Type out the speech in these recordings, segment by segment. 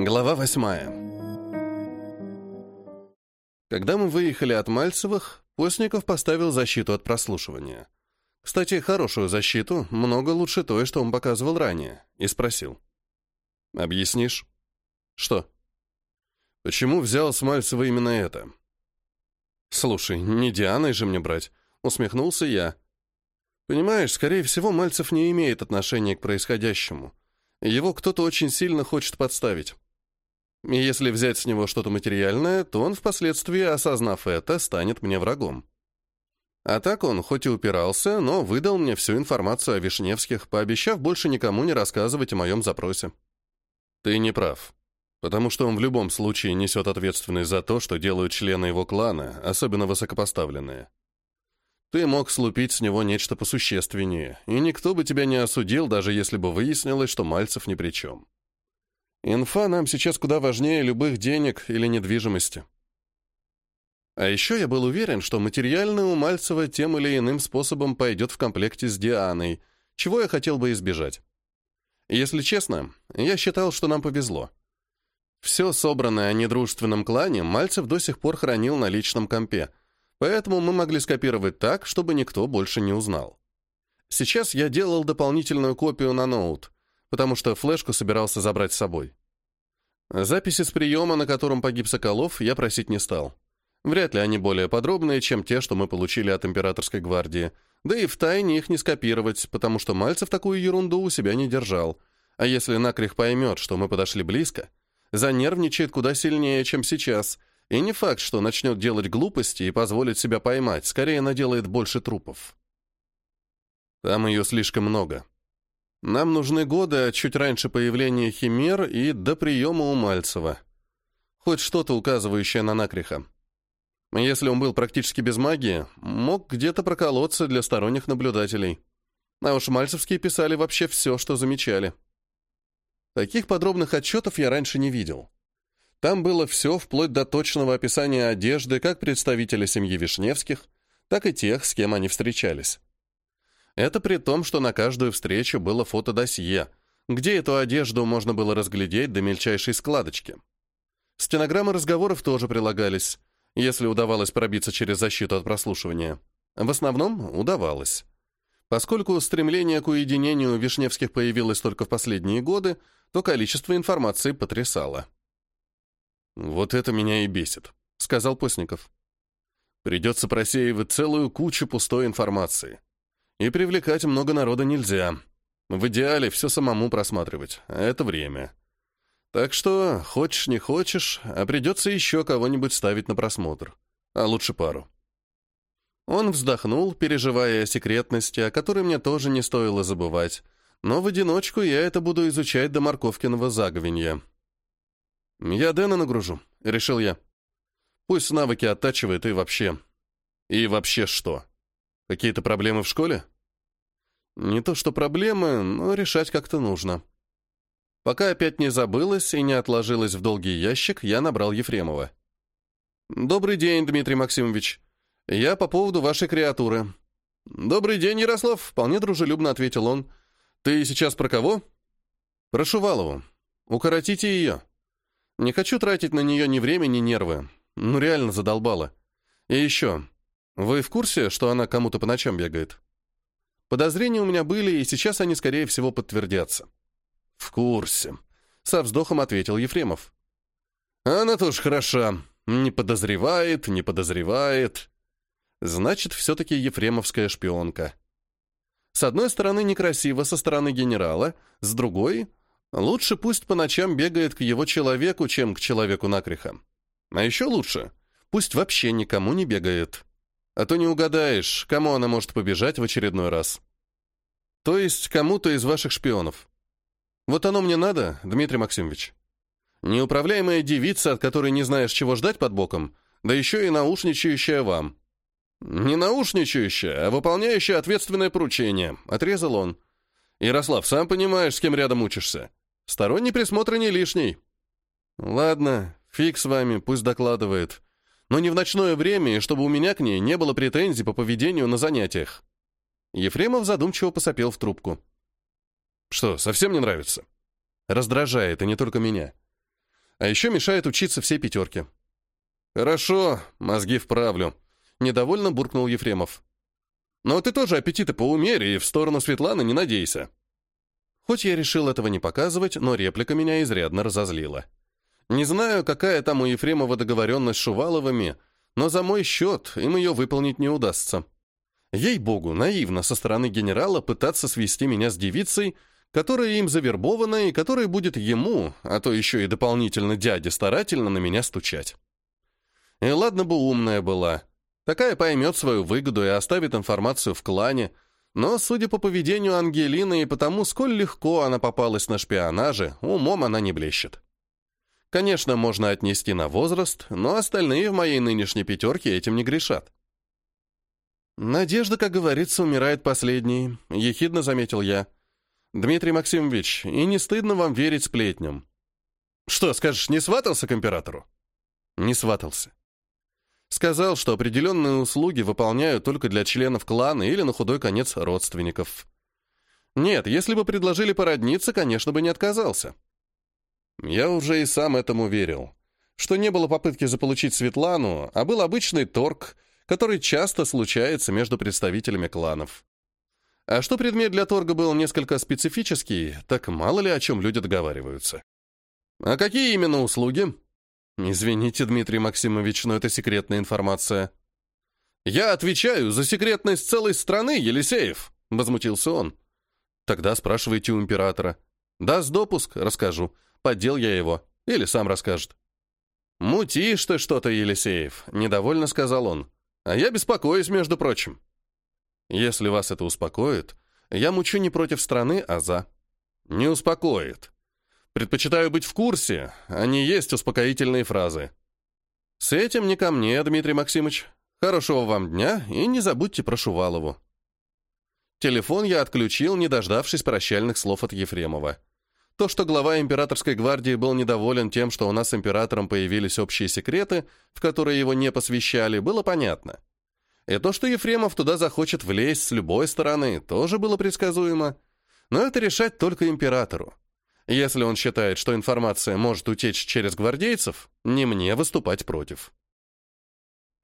Глава восьмая. Когда мы выехали от Мальцевых, Постников поставил защиту от прослушивания. Кстати, хорошую защиту, много лучше той, что он показывал ранее, и спросил. «Объяснишь?» «Что?» «Почему взял с Мальцева именно это?» «Слушай, не Дианой же мне брать», — усмехнулся я. «Понимаешь, скорее всего, Мальцев не имеет отношения к происходящему. Его кто-то очень сильно хочет подставить. И если взять с него что-то материальное, то он впоследствии, осознав это, станет мне врагом. А так он, хоть и упирался, но выдал мне всю информацию о Вишневских, пообещав больше никому не рассказывать о моем запросе. Ты не прав. Потому что он в любом случае несет ответственность за то, что делают члены его клана, особенно высокопоставленные. Ты мог слупить с него нечто посущественнее, и никто бы тебя не осудил, даже если бы выяснилось, что Мальцев ни при чем. Инфа нам сейчас куда важнее любых денег или недвижимости. А еще я был уверен, что материальное у Мальцева тем или иным способом пойдет в комплекте с Дианой, чего я хотел бы избежать. Если честно, я считал, что нам повезло. Все собранное о недружественном клане Мальцев до сих пор хранил на личном компе — Поэтому мы могли скопировать так, чтобы никто больше не узнал. Сейчас я делал дополнительную копию на ноут, потому что флешку собирался забрать с собой. Записи с приема, на котором погиб Соколов, я просить не стал. Вряд ли они более подробные, чем те, что мы получили от императорской гвардии. Да и в тайне их не скопировать, потому что Мальцев такую ерунду у себя не держал. А если Накрих поймет, что мы подошли близко, занервничает куда сильнее, чем сейчас — и не факт, что начнет делать глупости и позволит себя поймать, скорее наделает больше трупов. Там ее слишком много. Нам нужны годы чуть раньше появления химер и до приема у Мальцева. Хоть что-то указывающее на накриха. Если он был практически без магии, мог где-то проколоться для сторонних наблюдателей. А уж мальцевские писали вообще все, что замечали. Таких подробных отчетов я раньше не видел. Там было все, вплоть до точного описания одежды как представителя семьи Вишневских, так и тех, с кем они встречались. Это при том, что на каждую встречу было фотодосье, где эту одежду можно было разглядеть до мельчайшей складочки. Стенограммы разговоров тоже прилагались, если удавалось пробиться через защиту от прослушивания. В основном удавалось. Поскольку стремление к уединению Вишневских появилось только в последние годы, то количество информации потрясало. «Вот это меня и бесит», — сказал Постников. «Придется просеивать целую кучу пустой информации. И привлекать много народа нельзя. В идеале все самому просматривать, а это время. Так что, хочешь не хочешь, а придется еще кого-нибудь ставить на просмотр. А лучше пару». Он вздохнул, переживая о секретности, о которой мне тоже не стоило забывать. Но в одиночку я это буду изучать до Морковкиного заговенья. «Я Дэна нагружу», — решил я. «Пусть навыки оттачивает и вообще». «И вообще что? Какие-то проблемы в школе?» «Не то что проблемы, но решать как-то нужно». Пока опять не забылось и не отложилось в долгий ящик, я набрал Ефремова. «Добрый день, Дмитрий Максимович. Я по поводу вашей креатуры». «Добрый день, Ярослав», — вполне дружелюбно ответил он. «Ты сейчас про кого?» «Про Шувалову. Укоротите ее». Не хочу тратить на нее ни время, ни нервы. Ну, реально задолбала. И еще. Вы в курсе, что она кому-то по ночам бегает? Подозрения у меня были, и сейчас они, скорее всего, подтвердятся. В курсе. Со вздохом ответил Ефремов. Она тоже хороша. Не подозревает, не подозревает. Значит, все-таки ефремовская шпионка. С одной стороны, некрасиво со стороны генерала, с другой Лучше пусть по ночам бегает к его человеку, чем к человеку накриха. А еще лучше, пусть вообще никому не бегает. А то не угадаешь, кому она может побежать в очередной раз. То есть кому-то из ваших шпионов. Вот оно мне надо, Дмитрий Максимович. Неуправляемая девица, от которой не знаешь, чего ждать под боком, да еще и наушничающая вам. Не наушничающая, а выполняющая ответственное поручение, отрезал он. Ярослав, сам понимаешь, с кем рядом учишься. Сторонний присмотр не лишний. Ладно, фиг с вами, пусть докладывает. Но не в ночное время, чтобы у меня к ней не было претензий по поведению на занятиях. Ефремов задумчиво посопел в трубку. Что, совсем не нравится? Раздражает, и не только меня. А еще мешает учиться все пятерки. Хорошо, мозги вправлю. Недовольно буркнул Ефремов. Но ты тоже аппетиты поумери и в сторону Светланы не надейся. Хоть я решил этого не показывать, но реплика меня изрядно разозлила. Не знаю, какая там у Ефремова договоренность с Шуваловыми, но за мой счет им ее выполнить не удастся. Ей-богу, наивно со стороны генерала пытаться свести меня с девицей, которая им завербована и которая будет ему, а то еще и дополнительно дяде старательно на меня стучать. И ладно бы умная была. Такая поймет свою выгоду и оставит информацию в клане, но, судя по поведению Ангелины и потому, сколь легко она попалась на шпионаже, умом она не блещет. Конечно, можно отнести на возраст, но остальные в моей нынешней пятерке этим не грешат. «Надежда, как говорится, умирает последней», — ехидно заметил я. «Дмитрий Максимович, и не стыдно вам верить сплетням». «Что, скажешь, не сватался к императору?» «Не сватался. Сказал, что определенные услуги выполняю только для членов клана или на худой конец родственников. Нет, если бы предложили породниться, конечно бы не отказался. Я уже и сам этому верил, что не было попытки заполучить Светлану, а был обычный торг, который часто случается между представителями кланов. А что предмет для торга был несколько специфический, так мало ли о чем люди договариваются. А какие именно услуги? «Извините, Дмитрий Максимович, но это секретная информация». «Я отвечаю за секретность целой страны, Елисеев», — возмутился он. «Тогда спрашивайте у императора. Даст допуск, расскажу. Поддел я его. Или сам расскажет». «Мутишь ты что-то, Елисеев», — недовольно сказал он. «А я беспокоюсь, между прочим». «Если вас это успокоит, я мучу не против страны, а за». «Не успокоит. Предпочитаю быть в курсе, а не есть успокоительные фразы. С этим не ко мне, Дмитрий Максимович. Хорошего вам дня и не забудьте про Шувалову. Телефон я отключил, не дождавшись прощальных слов от Ефремова. То, что глава императорской гвардии был недоволен тем, что у нас с императором появились общие секреты, в которые его не посвящали, было понятно. И то, что Ефремов туда захочет влезть с любой стороны, тоже было предсказуемо. Но это решать только императору. Если он считает, что информация может утечь через гвардейцев, не мне выступать против.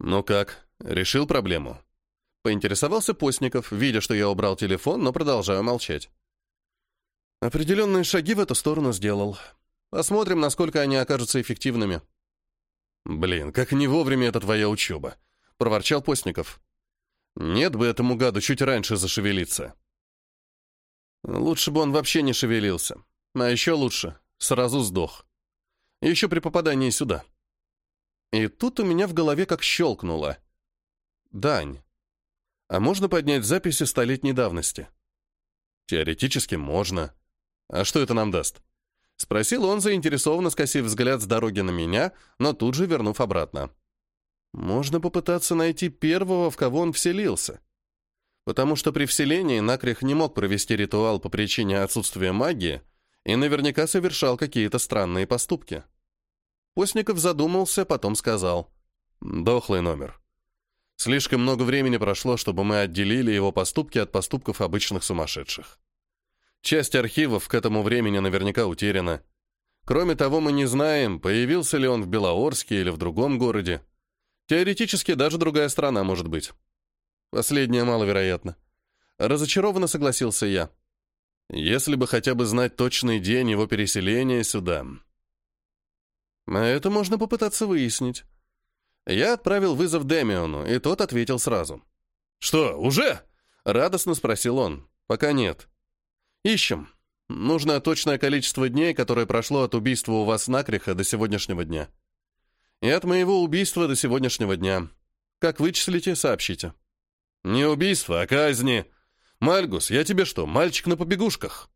«Ну как, решил проблему?» Поинтересовался Постников, видя, что я убрал телефон, но продолжаю молчать. Определенные шаги в эту сторону сделал. Посмотрим, насколько они окажутся эффективными. «Блин, как не вовремя это твоя учеба», — проворчал Постников. «Нет бы этому гаду чуть раньше зашевелиться». Лучше бы он вообще не шевелился. А еще лучше, сразу сдох. Еще при попадании сюда. И тут у меня в голове как щелкнуло. Дань, а можно поднять записи столетней давности? Теоретически можно. А что это нам даст? Спросил он, заинтересованно скосив взгляд с дороги на меня, но тут же вернув обратно. Можно попытаться найти первого, в кого он вселился. Потому что при вселении Накрих не мог провести ритуал по причине отсутствия магии, и наверняка совершал какие-то странные поступки. Постников задумался, потом сказал. «Дохлый номер. Слишком много времени прошло, чтобы мы отделили его поступки от поступков обычных сумасшедших. Часть архивов к этому времени наверняка утеряна. Кроме того, мы не знаем, появился ли он в Белоорске или в другом городе. Теоретически даже другая страна может быть. Последнее маловероятно. Разочарованно согласился я. Если бы хотя бы знать точный день его переселения сюда. А это можно попытаться выяснить. Я отправил вызов Демиону, и тот ответил сразу. «Что, уже?» — радостно спросил он. «Пока нет. Ищем. Нужно точное количество дней, которое прошло от убийства у вас Накриха до сегодняшнего дня. И от моего убийства до сегодняшнего дня. Как вычислите, сообщите». «Не убийство, а казни», «Мальгус, я тебе что, мальчик на побегушках?»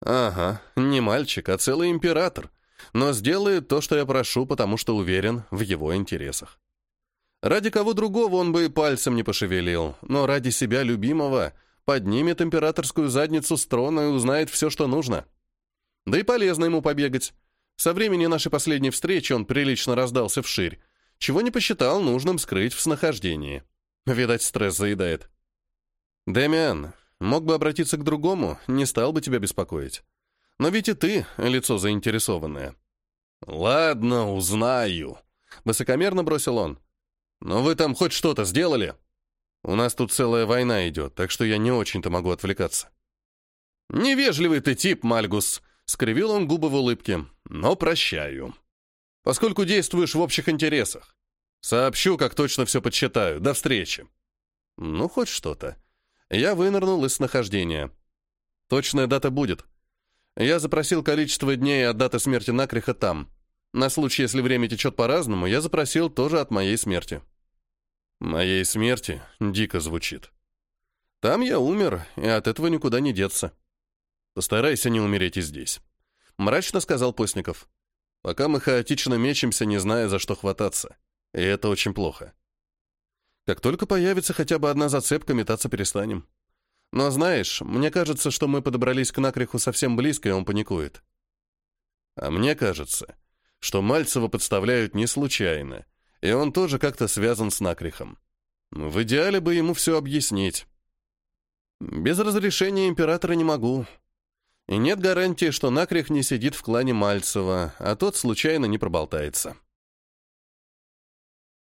«Ага, не мальчик, а целый император, но сделает то, что я прошу, потому что уверен в его интересах. Ради кого другого он бы и пальцем не пошевелил, но ради себя любимого поднимет императорскую задницу с трона и узнает все, что нужно. Да и полезно ему побегать. Со времени нашей последней встречи он прилично раздался вширь, чего не посчитал нужным скрыть в снахождении. Видать, стресс заедает. «Дэмиан, мог бы обратиться к другому, не стал бы тебя беспокоить. Но ведь и ты — лицо заинтересованное». «Ладно, узнаю», — высокомерно бросил он. «Но вы там хоть что-то сделали? У нас тут целая война идет, так что я не очень-то могу отвлекаться». «Невежливый ты тип, Мальгус», — скривил он губы в улыбке, — «но прощаю. Поскольку действуешь в общих интересах. Сообщу, как точно все подсчитаю. До встречи». «Ну, хоть что-то». Я вынырнул из нахождения. Точная дата будет. Я запросил количество дней от даты смерти Накриха там. На случай, если время течет по-разному, я запросил тоже от моей смерти. Моей смерти дико звучит. Там я умер, и от этого никуда не деться. Постарайся не умереть и здесь. Мрачно сказал Постников. Пока мы хаотично мечемся, не зная, за что хвататься. И это очень плохо. Как только появится хотя бы одна зацепка, метаться перестанем. Но знаешь, мне кажется, что мы подобрались к Накриху совсем близко, и он паникует. А мне кажется, что Мальцева подставляют не случайно, и он тоже как-то связан с Накрихом. В идеале бы ему все объяснить. Без разрешения императора не могу. И нет гарантии, что Накрих не сидит в клане Мальцева, а тот случайно не проболтается.